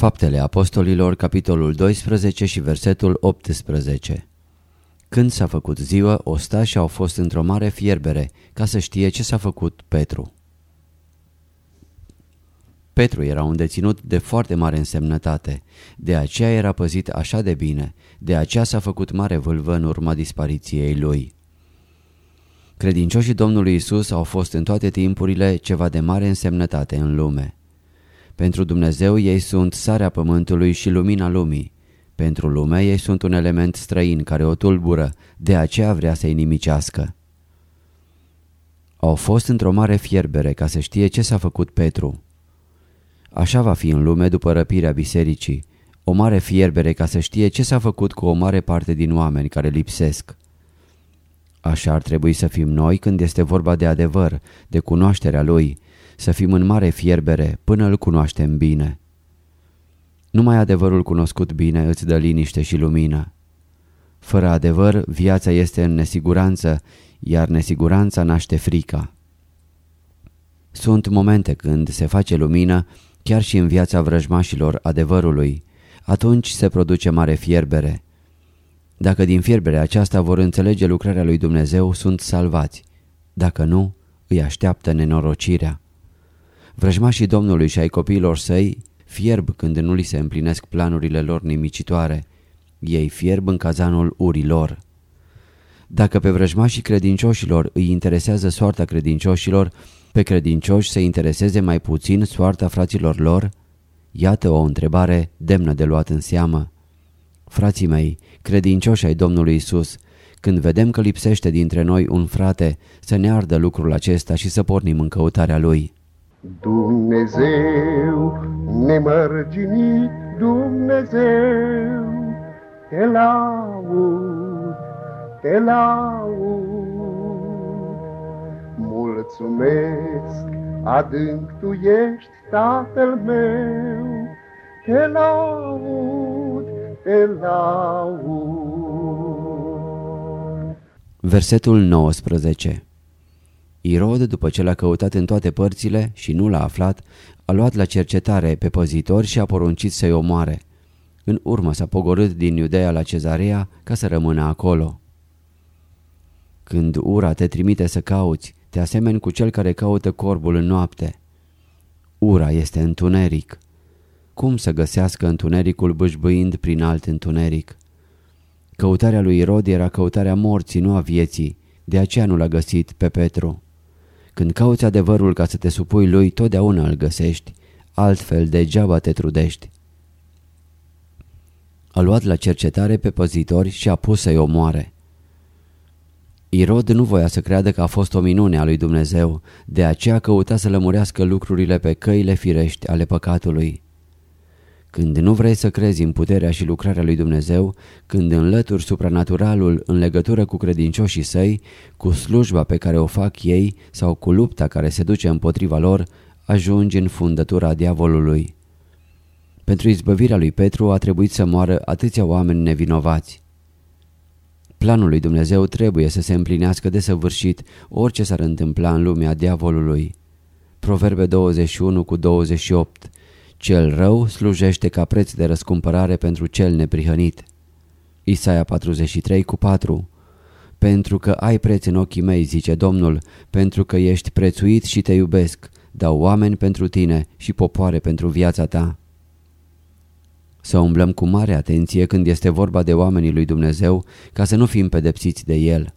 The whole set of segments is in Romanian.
Faptele Apostolilor, capitolul 12 și versetul 18 Când s-a făcut ziua, ostașii au fost într-o mare fierbere ca să știe ce s-a făcut Petru. Petru era un deținut de foarte mare însemnătate, de aceea era păzit așa de bine, de aceea s-a făcut mare vâlvă în urma dispariției lui. Credincioșii Domnului Isus au fost în toate timpurile ceva de mare însemnătate în lume. Pentru Dumnezeu ei sunt sarea pământului și lumina lumii. Pentru lume ei sunt un element străin care o tulbură, de aceea vrea să-i nimicească. Au fost într-o mare fierbere ca să știe ce s-a făcut Petru. Așa va fi în lume după răpirea bisericii, o mare fierbere ca să știe ce s-a făcut cu o mare parte din oameni care lipsesc. Așa ar trebui să fim noi când este vorba de adevăr, de cunoașterea Lui, să fim în mare fierbere până îl cunoaștem bine. Numai adevărul cunoscut bine îți dă liniște și lumină. Fără adevăr, viața este în nesiguranță, iar nesiguranța naște frica. Sunt momente când se face lumină chiar și în viața vrăjmașilor adevărului, atunci se produce mare fierbere. Dacă din fierberea aceasta vor înțelege lucrarea lui Dumnezeu, sunt salvați. Dacă nu, îi așteaptă nenorocirea. Vrăjmașii Domnului și ai copiilor săi fierb când nu li se împlinesc planurile lor nimicitoare. Ei fierb în cazanul urilor. Dacă pe vrăjmașii credincioșilor îi interesează soarta credincioșilor, pe credincioși să intereseze mai puțin soarta fraților lor? Iată o întrebare demnă de luat în seamă. Frații mei, credincioși ai Domnului Isus, când vedem că lipsește dintre noi un frate, să ne ardă lucrul acesta și să pornim în căutarea Lui. Dumnezeu, nemărginit Dumnezeu, te laud, te laud. Mulțumesc, adânc tu ești Tatăl meu, te laud, te laud. Versetul 19 Irod, după ce l-a căutat în toate părțile și nu l-a aflat, a luat la cercetare pe păzitori și a poruncit să-i omoare. În urmă s-a pogorât din Iudea la Cezarea ca să rămână acolo. Când ura te trimite să cauți, te asemeni cu cel care caută corbul în noapte. Ura este întuneric. Cum să găsească întunericul bâșbâind prin alt întuneric? Căutarea lui Irod era căutarea morții, nu a vieții, de aceea nu l-a găsit pe Petru. Când cauți adevărul ca să te supui lui, totdeauna îl găsești, altfel degeaba te trudești. A luat la cercetare pe păzitori și a pus să-i omoare. Irod nu voia să creadă că a fost o minune a lui Dumnezeu, de aceea căuta să lămurească lucrurile pe căile firești ale păcatului. Când nu vrei să crezi în puterea și lucrarea lui Dumnezeu, când înlături supranaturalul în legătură cu credincioșii săi, cu slujba pe care o fac ei sau cu lupta care se duce împotriva lor, ajungi în fundătura diavolului. Pentru izbăvirea lui Petru a trebuit să moară atâția oameni nevinovați. Planul lui Dumnezeu trebuie să se împlinească desăvârșit orice s-ar întâmpla în lumea diavolului. Proverbe 21 cu 28 Cel rău slujește ca preț de răscumpărare pentru cel neprihănit. Isaia 43 cu 4 Pentru că ai preț în ochii mei, zice Domnul, pentru că ești prețuit și te iubesc, dau oameni pentru tine și popoare pentru viața ta. Să umblăm cu mare atenție când este vorba de oamenii lui Dumnezeu ca să nu fim pedepsiți de el.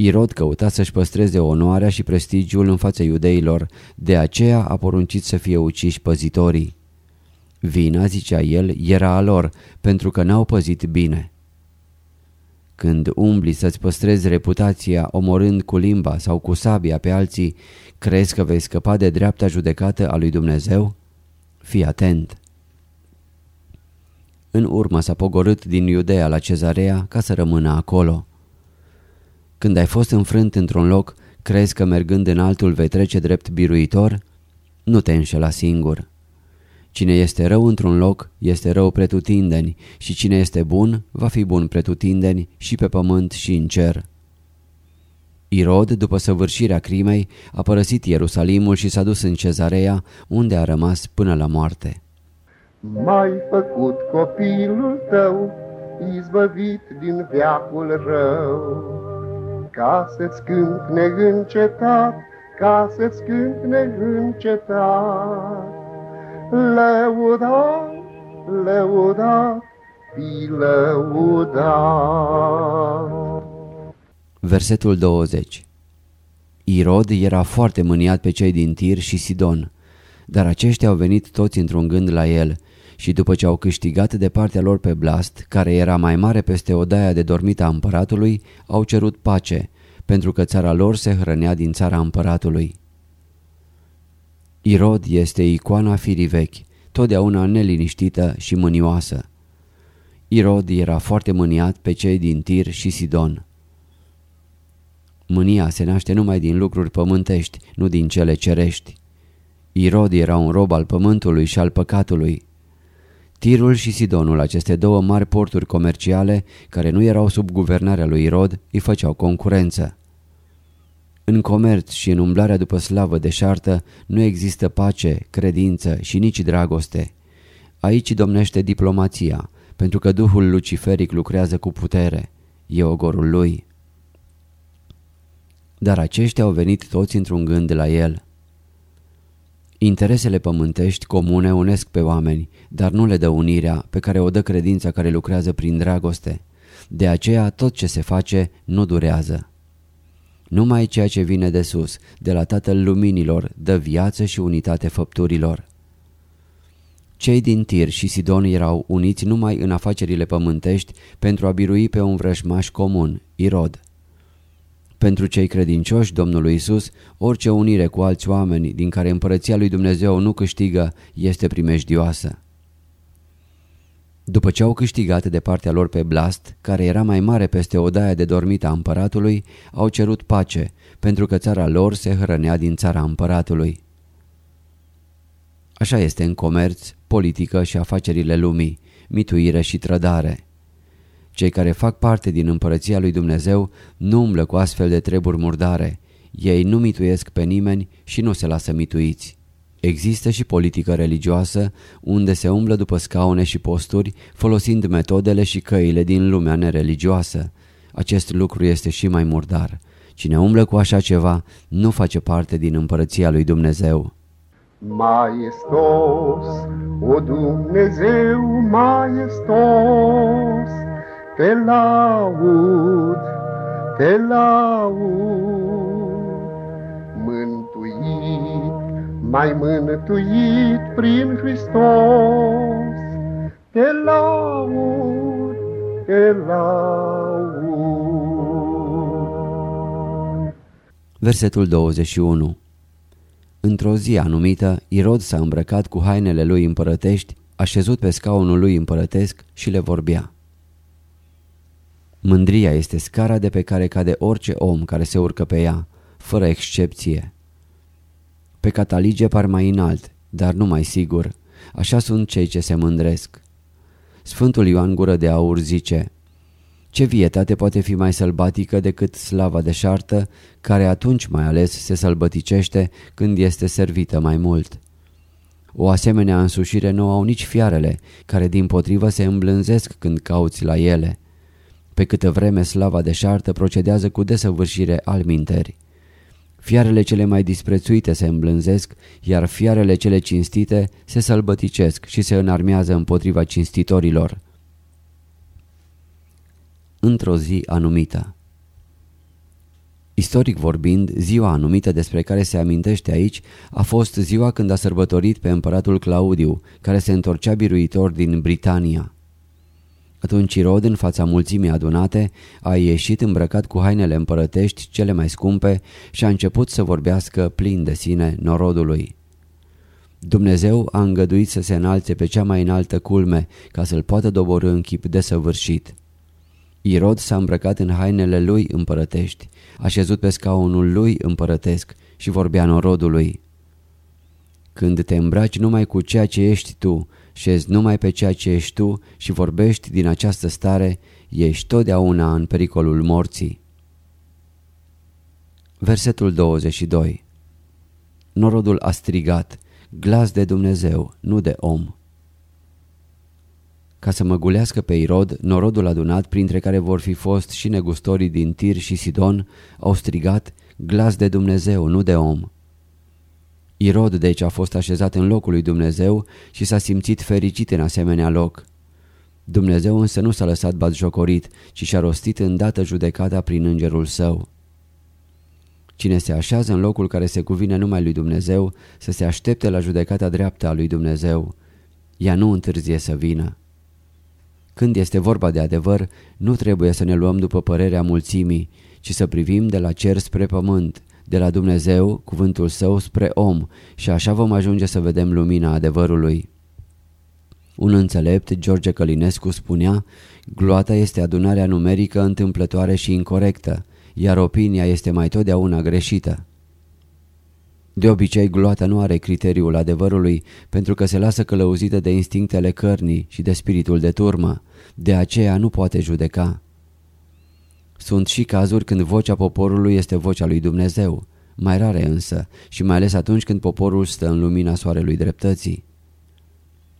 Irod căuta să-și păstreze onoarea și prestigiul în fața iudeilor, de aceea a poruncit să fie uciși păzitorii. Vina, zicea el, era a lor, pentru că n-au păzit bine. Când umbli să-ți păstrezi reputația omorând cu limba sau cu sabia pe alții, crezi că vei scăpa de dreapta judecată a lui Dumnezeu? Fii atent! În urmă s-a pogorât din Iudea la Cezarea ca să rămână acolo. Când ai fost înfrânt într-un loc, crezi că mergând în altul vei trece drept biruitor? Nu te înșela singur. Cine este rău într-un loc, este rău pretutindeni și cine este bun, va fi bun pretutindeni și pe pământ și în cer. Irod, după săvârșirea crimei, a părăsit Ierusalimul și s-a dus în Cezarea, unde a rămas până la moarte. M-ai făcut copilul tău, izbăvit din veacul rău, ca să-ți cânt neîncetat, ca să-ți cânt neîncetat. Lăudat, lăudat, fi lăudat. Versetul 20 Irod era foarte mâniat pe cei din Tir și Sidon, dar aceștia au venit toți într-un gând la el și după ce au câștigat de partea lor pe Blast, care era mai mare peste odaia de dormit a împăratului, au cerut pace, pentru că țara lor se hrănea din țara împăratului. Irod este icoana firii vechi, totdeauna neliniștită și mânioasă. Irod era foarte mâniat pe cei din Tir și Sidon. Mânia se naște numai din lucruri pământești, nu din cele cerești. Irod era un rob al pământului și al păcatului. Tirul și Sidonul, aceste două mari porturi comerciale, care nu erau sub guvernarea lui Irod, îi făceau concurență. În comerț și în umblarea după slavă deșartă nu există pace, credință și nici dragoste. Aici domnește diplomația, pentru că duhul luciferic lucrează cu putere. E ogorul lui. Dar aceștia au venit toți într-un gând la el. Interesele pământești comune unesc pe oameni, dar nu le dă unirea pe care o dă credința care lucrează prin dragoste. De aceea tot ce se face nu durează. Numai ceea ce vine de sus, de la Tatăl Luminilor, dă viață și unitate făpturilor. Cei din Tir și Sidon erau uniți numai în afacerile pământești pentru a birui pe un vrăjmaș comun, Irod. Pentru cei credincioși Domnului Isus, orice unire cu alți oameni din care împărăția lui Dumnezeu nu câștigă este primejdioasă. După ce au câștigat de partea lor pe Blast, care era mai mare peste odaia de dormit a împăratului, au cerut pace, pentru că țara lor se hrănea din țara împăratului. Așa este în comerț, politică și afacerile lumii, mituire și trădare. Cei care fac parte din împărăția lui Dumnezeu nu umblă cu astfel de treburi murdare. Ei nu mituiesc pe nimeni și nu se lasă mituiți. Există și politică religioasă, unde se umblă după scaune și posturi, folosind metodele și căile din lumea nereligioasă. Acest lucru este și mai murdar. Cine umblă cu așa ceva nu face parte din împărăția lui Dumnezeu. Maestos, o Dumnezeu maestos, te laud, te laud, mântuit, mai mântuit prin Hristos, te laud, te laud. Versetul 21 Într-o zi anumită, Irod s-a îmbrăcat cu hainele lui împărătești, așezut pe scaunul lui împărătesc și le vorbea. Mândria este scara de pe care cade orice om care se urcă pe ea, fără excepție. Pe catalige par mai înalt, dar nu mai sigur. Așa sunt cei ce se mândresc. Sfântul Ioan Gură de Aur zice Ce vietate poate fi mai sălbatică decât slava deșartă, care atunci mai ales se sălbăticește când este servită mai mult? O asemenea însușire nu au nici fiarele, care din potrivă se îmblânzesc când cauți la ele pe câtă vreme slava deșartă procedează cu desăvârșire al minteri. Fiarele cele mai disprețuite se îmblânzesc, iar fiarele cele cinstite se sălbăticesc și se înarmează împotriva cinstitorilor. Într-o zi anumită Istoric vorbind, ziua anumită despre care se amintește aici a fost ziua când a sărbătorit pe împăratul Claudiu, care se întorcea biruitor din Britania. Atunci Irod, în fața mulțimii adunate, a ieșit îmbrăcat cu hainele împărătești cele mai scumpe și a început să vorbească plin de sine norodului. Dumnezeu a îngăduit să se înalțe pe cea mai înaltă culme ca să-l poată doborâ în chip desăvârșit. Irod s-a îmbrăcat în hainele lui împărătești, a șezut pe scaunul lui împărătesc și vorbea norodului. Când te îmbraci numai cu ceea ce ești tu, șezi numai pe ceea ce ești tu și vorbești din această stare, ești totdeauna în pericolul morții. Versetul 22 Norodul a strigat, glas de Dumnezeu, nu de om. Ca să măgulească pe Irod, norodul adunat, printre care vor fi fost și negustorii din Tir și Sidon, au strigat, glas de Dumnezeu, nu de om. Irod deci a fost așezat în locul lui Dumnezeu și s-a simțit fericit în asemenea loc. Dumnezeu însă nu s-a lăsat batjocorit, ci și-a rostit îndată judecata prin îngerul său. Cine se așează în locul care se cuvine numai lui Dumnezeu, să se aștepte la judecata dreaptă a lui Dumnezeu. Ea nu întârzie să vină. Când este vorba de adevăr, nu trebuie să ne luăm după părerea mulțimii, ci să privim de la cer spre pământ, de la Dumnezeu, cuvântul său, spre om și așa vom ajunge să vedem lumina adevărului. Un înțelept, George Călinescu, spunea, gloata este adunarea numerică întâmplătoare și incorrectă, iar opinia este mai totdeauna greșită. De obicei, gloata nu are criteriul adevărului pentru că se lasă călăuzită de instinctele cărnii și de spiritul de turmă, de aceea nu poate judeca. Sunt și cazuri când vocea poporului este vocea lui Dumnezeu, mai rare însă și mai ales atunci când poporul stă în lumina soarelui dreptății.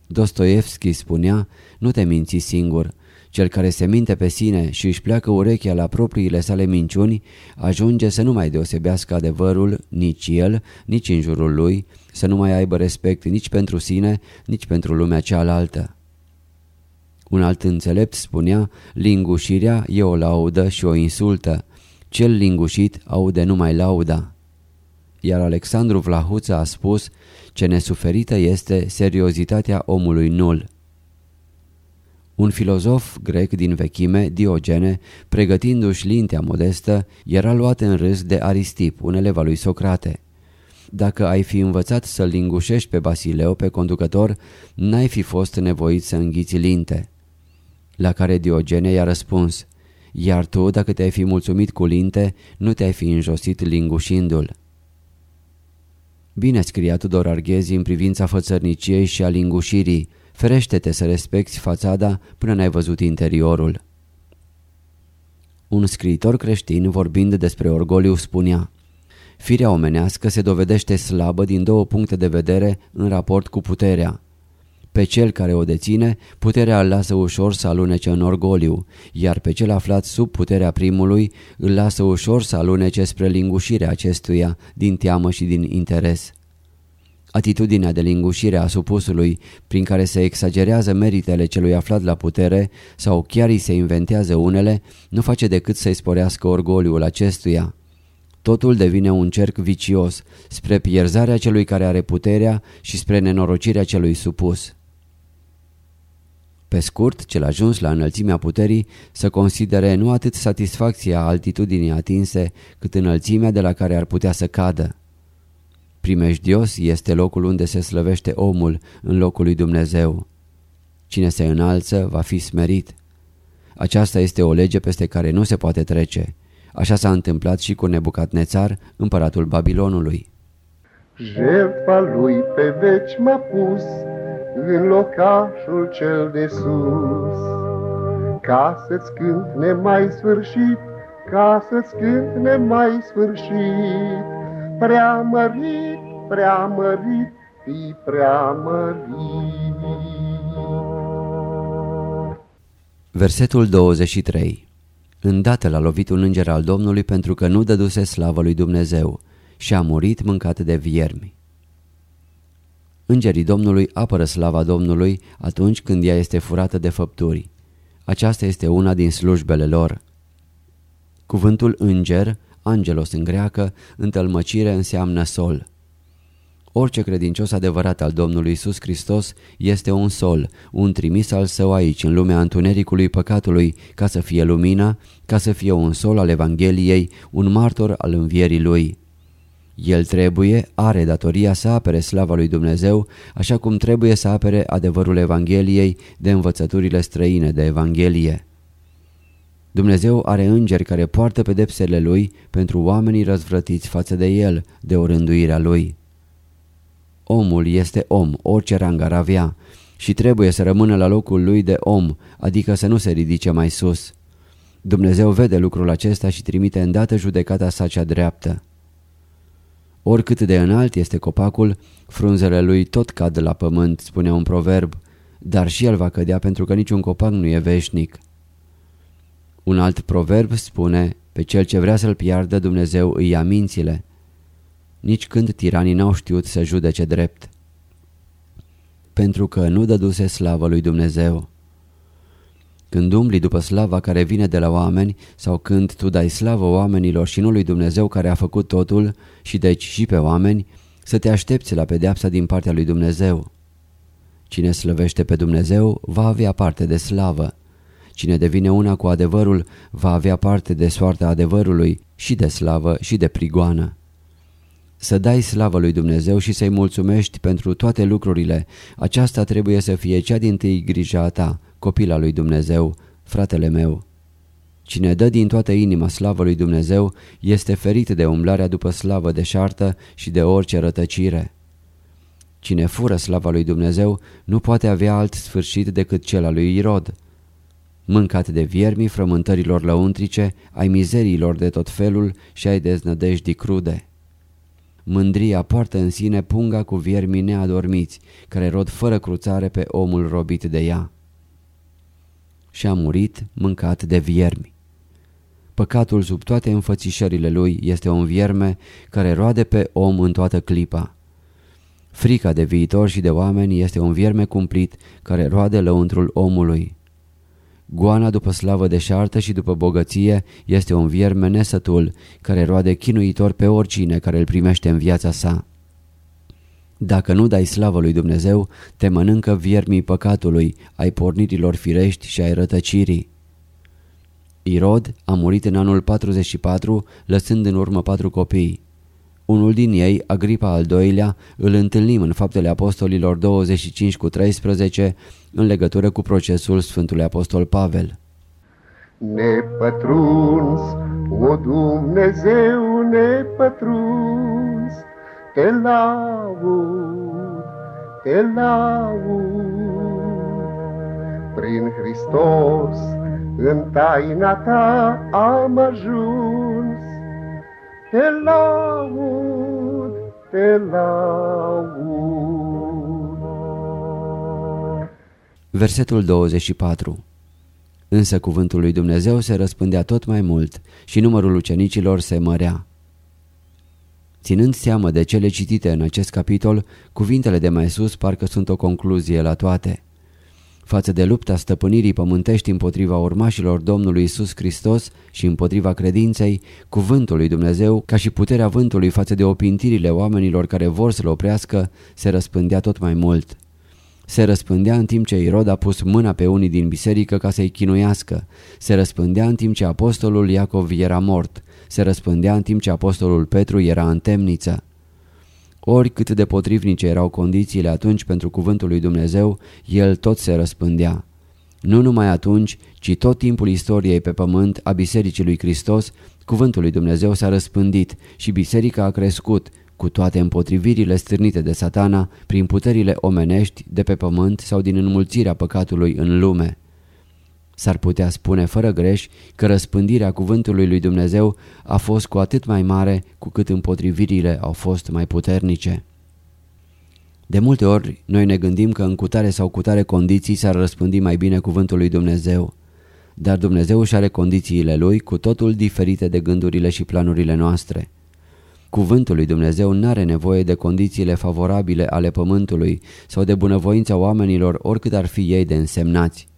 Dostoevski spunea, nu te minți singur, cel care se minte pe sine și își pleacă urechea la propriile sale minciuni, ajunge să nu mai deosebească adevărul nici el, nici în jurul lui, să nu mai aibă respect nici pentru sine, nici pentru lumea cealaltă. Un alt înțelept spunea, lingușirea e o laudă și o insultă. Cel lingușit aude numai lauda. Iar Alexandru Vlahuță a spus, ce nesuferită este seriozitatea omului nul. Un filozof grec din vechime, Diogene, pregătindu-și lintea modestă, era luat în râs de Aristip, un elev al lui Socrate. Dacă ai fi învățat să lingușești pe Basileu, pe conducător, n-ai fi fost nevoit să înghiți linte. La care Diogene i-a răspuns, iar tu, dacă te-ai fi mulțumit cu linte, nu te-ai fi înjosit lingușindu-l. Bine scria Tudor Arghezi în privința fățărniciei și a lingușirii, ferește-te să respecti fațada până n-ai văzut interiorul. Un scriitor creștin, vorbind despre orgoliu, spunea Firea omenească se dovedește slabă din două puncte de vedere în raport cu puterea. Pe cel care o deține, puterea îl lasă ușor să alunece în orgoliu, iar pe cel aflat sub puterea primului îl lasă ușor să alunece spre lingușirea acestuia din teamă și din interes. Atitudinea de lingușire a supusului, prin care se exagerează meritele celui aflat la putere sau chiar îi se inventează unele, nu face decât să-i sporească orgoliul acestuia. Totul devine un cerc vicios, spre pierzarea celui care are puterea și spre nenorocirea celui supus. Pe scurt, cel ajuns la înălțimea puterii să considere nu atât satisfacția altitudinii atinse, cât înălțimea de la care ar putea să cadă. Primejdios este locul unde se slăvește omul în locul lui Dumnezeu. Cine se înalță va fi smerit. Aceasta este o lege peste care nu se poate trece. Așa s-a întâmplat și cu Nebucadnețar, împăratul Babilonului. Jertfa lui pe veci m-a pus în locașul cel de sus. Ca să-ți cânt nemai sfârșit, ca să-ți cânt nemai sfârșit, prea mărit, prea mărit, fi prea mărit. Versetul 23 Îndată l-a lovit un înger al Domnului pentru că nu dăduse slavă lui Dumnezeu și a murit mâncat de viermi. Îngerii Domnului apără slava Domnului atunci când ea este furată de făpturi. Aceasta este una din slujbele lor. Cuvântul înger, angelos în greacă, întâlmăcire înseamnă sol. Orice credincios adevărat al Domnului Isus Hristos este un sol, un trimis al său aici, în lumea întunericului păcatului, ca să fie lumină, ca să fie un sol al Evangheliei, un martor al învierii lui. El trebuie, are datoria să apere slava lui Dumnezeu, așa cum trebuie să apere adevărul Evangheliei de învățăturile străine de Evanghelie. Dumnezeu are îngeri care poartă pedepsele lui pentru oamenii răzvrătiți față de el, de orânduirea lui. Omul este om, orice rang ar avea, și trebuie să rămână la locul lui de om, adică să nu se ridice mai sus. Dumnezeu vede lucrul acesta și trimite îndată judecata sa cea dreaptă. Oricât de înalt este copacul, frunzele lui tot cad la pământ, spune un proverb, dar și el va cădea pentru că niciun copac nu e veșnic. Un alt proverb spune, pe cel ce vrea să-l piardă Dumnezeu îi ia mințile. Nici când tiranii n-au știut să judece drept. Pentru că nu dăduse slavă lui Dumnezeu. Când umbli după slava care vine de la oameni sau când tu dai slavă oamenilor și nu lui Dumnezeu care a făcut totul și deci și pe oameni, să te aștepți la pedeapsa din partea lui Dumnezeu. Cine slăvește pe Dumnezeu va avea parte de slavă. Cine devine una cu adevărul va avea parte de soarta adevărului și de slavă și de prigoană. Să dai slavă lui Dumnezeu și să-i mulțumești pentru toate lucrurile, aceasta trebuie să fie cea din tâi grija ta, copila lui Dumnezeu, fratele meu. Cine dă din toată inima slavă lui Dumnezeu este ferit de umblarea după slavă deșartă și de orice rătăcire. Cine fură slava lui Dumnezeu nu poate avea alt sfârșit decât cel al lui Irod. Mâncat de viermii frământărilor lăuntrice, ai mizeriilor de tot felul și ai deznădejdii crude. Mândria poartă în sine punga cu viermii neadormiți, care rod fără cruțare pe omul robit de ea și a murit mâncat de viermi. Păcatul sub toate înfățișările lui este un vierme care roade pe om în toată clipa. Frica de viitor și de oameni este un vierme cumplit care roade lăuntrul omului. Goana după slavă deșartă și după bogăție este un vierme nesătul care roade chinuitor pe oricine care îl primește în viața sa. Dacă nu dai slavă lui Dumnezeu, te mănâncă viermii păcatului, ai pornirilor firești și ai rătăcirii. Irod a murit în anul 44, lăsând în urmă patru copii. Unul din ei, Agripa al doilea, îl întâlnim în faptele apostolilor 25 cu 13 în legătură cu procesul Sfântului Apostol Pavel. Nepătruns, o Dumnezeu nepătruns, te laud, te laud. Prin Hristos în taina ta am ajuns, te laud, te laud. Versetul 24 Însă cuvântul lui Dumnezeu se răspândea tot mai mult și numărul ucenicilor se mărea. Ținând seamă de cele citite în acest capitol, cuvintele de mai sus parcă sunt o concluzie la toate. Față de lupta stăpânirii pământești împotriva urmașilor Domnului Isus Hristos și împotriva credinței, cuvântul lui Dumnezeu, ca și puterea vântului față de opintirile oamenilor care vor să-l oprească, se răspândea tot mai mult. Se răspândea în timp ce Irod a pus mâna pe unii din biserică ca să-i chinuiască. Se răspândea în timp ce apostolul Iacov era mort se răspândea în timp ce apostolul Petru era în temniță. Oricât de potrivnice erau condițiile atunci pentru cuvântul lui Dumnezeu, el tot se răspândea. Nu numai atunci, ci tot timpul istoriei pe pământ a Bisericii lui Hristos, cuvântul lui Dumnezeu s-a răspândit și biserica a crescut, cu toate împotrivirile stârnite de satana, prin puterile omenești, de pe pământ sau din înmulțirea păcatului în lume. S-ar putea spune fără greș că răspândirea cuvântului lui Dumnezeu a fost cu atât mai mare cu cât împotrivirile au fost mai puternice. De multe ori noi ne gândim că în cutare sau cutare condiții s-ar răspândi mai bine cuvântul lui Dumnezeu. Dar Dumnezeu și are condițiile lui cu totul diferite de gândurile și planurile noastre. Cuvântul lui Dumnezeu nu are nevoie de condițiile favorabile ale pământului sau de bunăvoința oamenilor oricât ar fi ei de însemnați.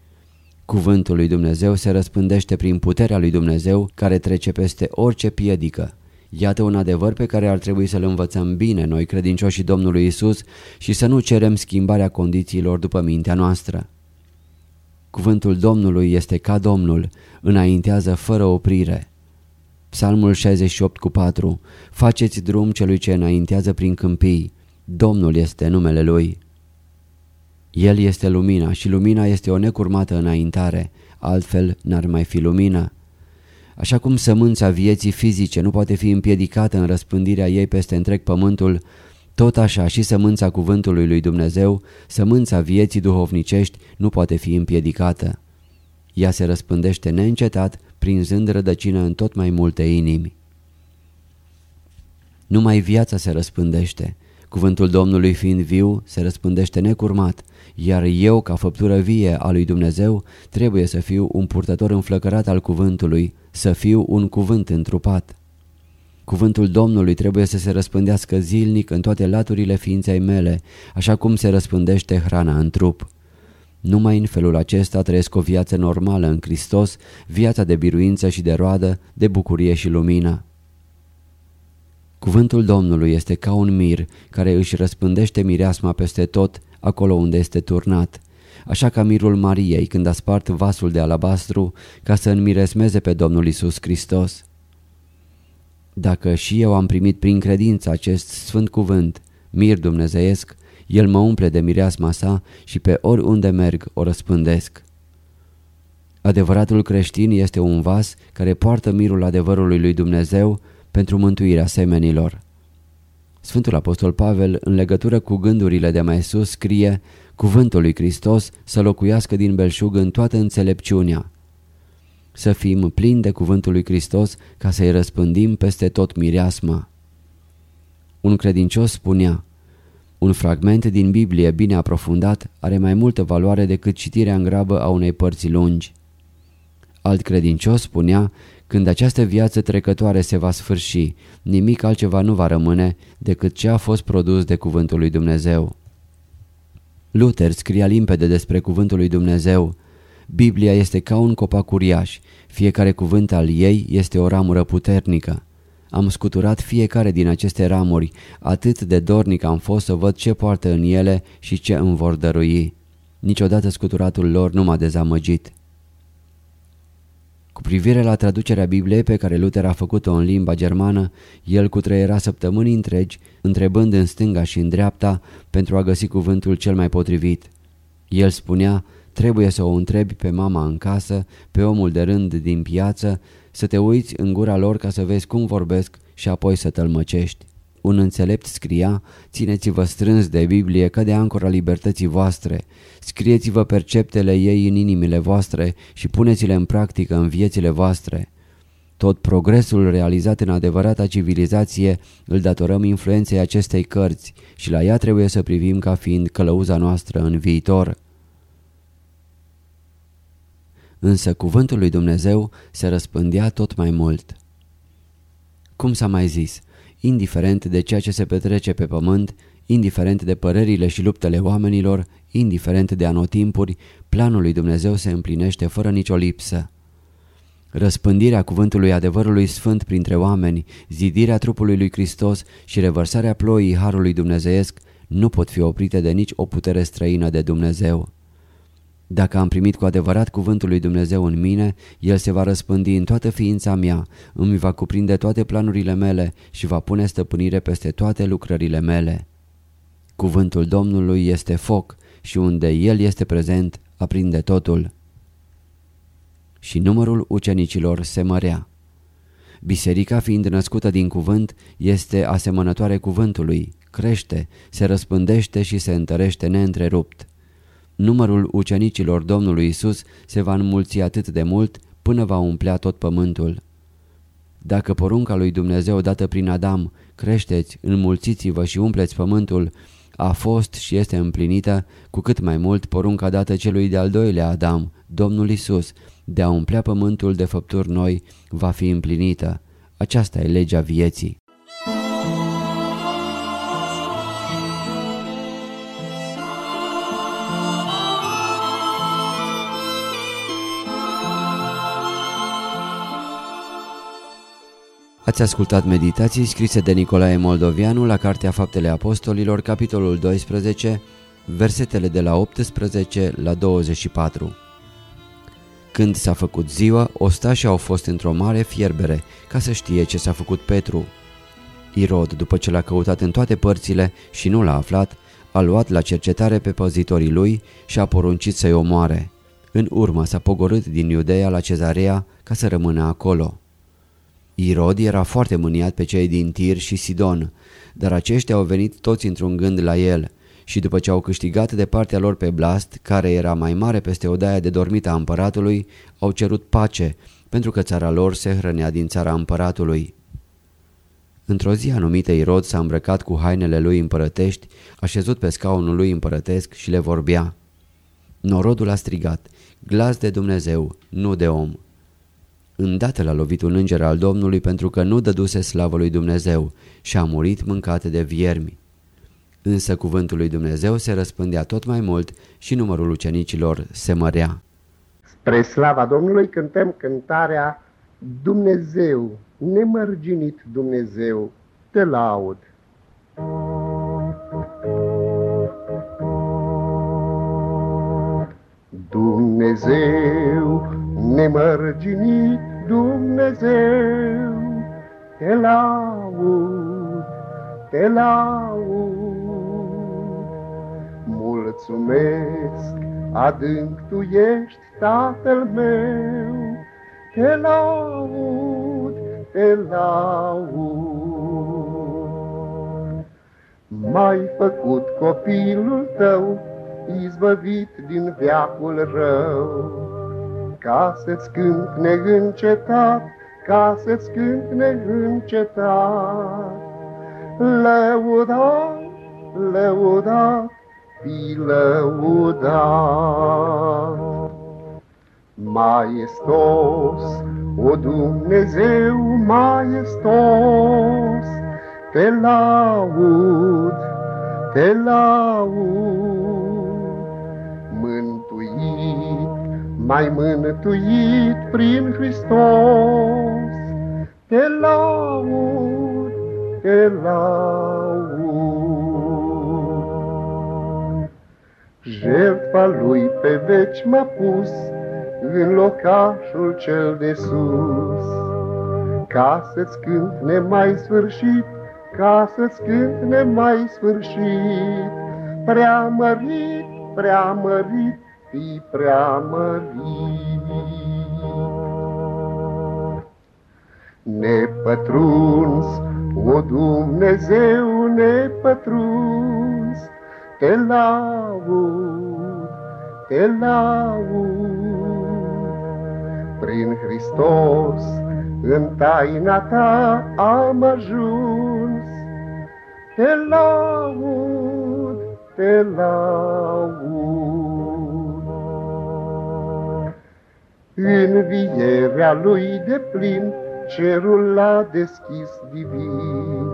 Cuvântul lui Dumnezeu se răspândește prin puterea lui Dumnezeu care trece peste orice piedică. Iată un adevăr pe care ar trebui să-l învățăm bine noi credincioșii Domnului Isus și să nu cerem schimbarea condițiilor după mintea noastră. Cuvântul Domnului este ca Domnul, înaintează fără oprire. Psalmul 68 cu 4 Faceți drum celui ce înaintează prin câmpii, Domnul este numele Lui. El este lumina și lumina este o necurmată înaintare, altfel n-ar mai fi lumină. Așa cum sămânța vieții fizice nu poate fi împiedicată în răspândirea ei peste întreg pământul, tot așa și sămânța cuvântului lui Dumnezeu, sămânța vieții duhovnicești nu poate fi împiedicată. Ea se răspândește neîncetat, prinzând rădăcină în tot mai multe inimi. Numai viața se răspândește. Cuvântul Domnului fiind viu, se răspândește necurmat, iar eu, ca făptură vie a lui Dumnezeu, trebuie să fiu un purtător înflăcărat al cuvântului, să fiu un cuvânt întrupat. Cuvântul Domnului trebuie să se răspândească zilnic în toate laturile ființei mele, așa cum se răspândește hrana în trup. Numai în felul acesta trăiesc o viață normală în Hristos, viața de biruință și de roadă, de bucurie și lumină. Cuvântul Domnului este ca un mir care își răspândește mireasma peste tot, acolo unde este turnat. Așa ca mirul Mariei când a spart vasul de alabastru ca să înmiresmeze pe Domnul Isus Hristos. Dacă și eu am primit prin credință acest sfânt cuvânt, mir dumnezeiesc, el mă umple de mireasma sa și pe oriunde merg o răspândesc. Adevăratul creștin este un vas care poartă mirul adevărului lui Dumnezeu pentru mântuirea semenilor. Sfântul Apostol Pavel, în legătură cu gândurile de mai sus, scrie Cuvântul lui Hristos să locuiască din belșug în toată înțelepciunea. Să fim plini de Cuvântul lui Hristos ca să-i răspândim peste tot mireasma. Un credincios spunea un fragment din Biblie bine aprofundat are mai multă valoare decât citirea în grabă a unei părți lungi. Alt credincios spunea, când această viață trecătoare se va sfârși, nimic altceva nu va rămâne decât ce a fost produs de cuvântul lui Dumnezeu. Luther scria limpede despre cuvântul lui Dumnezeu. Biblia este ca un copac uriaș, fiecare cuvânt al ei este o ramură puternică. Am scuturat fiecare din aceste ramuri, atât de dornic am fost să văd ce poartă în ele și ce îmi vor dărui. Niciodată scuturatul lor nu m-a dezamăgit. Cu privire la traducerea Bibliei pe care Luther a făcut-o în limba germană, el cutreiera săptămâni întregi, întrebând în stânga și în dreapta pentru a găsi cuvântul cel mai potrivit. El spunea, trebuie să o întrebi pe mama în casă, pe omul de rând din piață, să te uiți în gura lor ca să vezi cum vorbesc și apoi să tălmăcești. Un înțelept scria, țineți-vă strâns de Biblie ca de ancora libertății voastre, scrieți-vă perceptele ei în inimile voastre și puneți-le în practică în viețile voastre. Tot progresul realizat în adevărata civilizație îl datorăm influenței acestei cărți și la ea trebuie să privim ca fiind călăuza noastră în viitor. Însă cuvântul lui Dumnezeu se răspândea tot mai mult. Cum s-a mai zis, indiferent de ceea ce se petrece pe pământ, indiferent de părerile și luptele oamenilor, indiferent de anotimpuri, planul lui Dumnezeu se împlinește fără nicio lipsă. Răspândirea cuvântului adevărului sfânt printre oameni, zidirea trupului lui Hristos și revărsarea ploii Harului Dumnezeiesc nu pot fi oprite de nici o putere străină de Dumnezeu. Dacă am primit cu adevărat cuvântul lui Dumnezeu în mine, el se va răspândi în toată ființa mea, îmi va cuprinde toate planurile mele și va pune stăpânire peste toate lucrările mele. Cuvântul Domnului este foc și unde el este prezent, aprinde totul. Și numărul ucenicilor se mărea. Biserica, fiind născută din cuvânt, este asemănătoare cuvântului, crește, se răspândește și se întărește neîntrerupt numărul ucenicilor Domnului Isus se va înmulți atât de mult până va umplea tot pământul. Dacă porunca lui Dumnezeu dată prin Adam, creșteți, înmulțiți-vă și umpleți pământul, a fost și este împlinită, cu cât mai mult porunca dată celui de-al doilea Adam, Domnul Isus, de a umplea pământul de făpturi noi, va fi împlinită. Aceasta e legea vieții. Ați ascultat meditații scrise de Nicolae Moldovianu la Cartea Faptele Apostolilor, capitolul 12, versetele de la 18 la 24. Când s-a făcut ziua, ostașii au fost într-o mare fierbere ca să știe ce s-a făcut Petru. Irod, după ce l-a căutat în toate părțile și nu l-a aflat, a luat la cercetare pe păzitorii lui și a poruncit să-i omoare. În urmă s-a pogorât din Iudeea la cezarea ca să rămână acolo. Irod era foarte mâniat pe cei din Tir și Sidon, dar aceștia au venit toți într-un gând la el și după ce au câștigat de partea lor pe Blast, care era mai mare peste odaia de dormit a împăratului, au cerut pace, pentru că țara lor se hrănea din țara împăratului. Într-o zi anumită Irod s-a îmbrăcat cu hainele lui împărătești, așezut pe scaunul lui împărătesc și le vorbea. Norodul a strigat, glas de Dumnezeu, nu de om. Îndată l-a lovit un înger al Domnului pentru că nu dăduse slavă lui Dumnezeu și a murit mâncat de viermi. Însă cuvântul lui Dumnezeu se răspândea tot mai mult și numărul ucenicilor se mărea. Spre slava Domnului cântăm cântarea Dumnezeu, nemărginit Dumnezeu, te laud. Dumnezeu, nemărginit Dumnezeu, te laud, te laud. Mulțumesc, adânc tu ești Tatăl meu, te laud, te laud. M-ai făcut copilul tău, izbăvit din veacul rău, ca să-ți cânt neîncetat, ca să-ți cânt neîncetat. Lăudat, lăudat, fi lăudat. Maestos, o Dumnezeu maestos, te laud, te laud, mai mântuit prin Hristos, te laud, te laud. Jertfa lui pe veci m-a pus, în locașul cel de sus. Ca să-ți cânt nemai sfârșit, ca să-ți cânt nemai sfârșit, prea mărit, prea mărit, fi prea mărit. Nepătruns, o Dumnezeu nepătruns, te laud, te laud prin Hristos, în taina ta am ajuns. Te laud, te laud. În vierea lui de plin, cerul l-a deschis divin,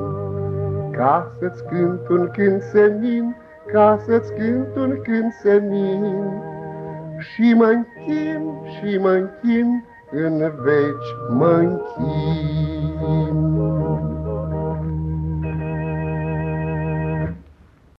ca să-ți cânt un cânt senin, ca să-ți cânt un cânt senin, și mă închin, și mă închin, în veci mă închin.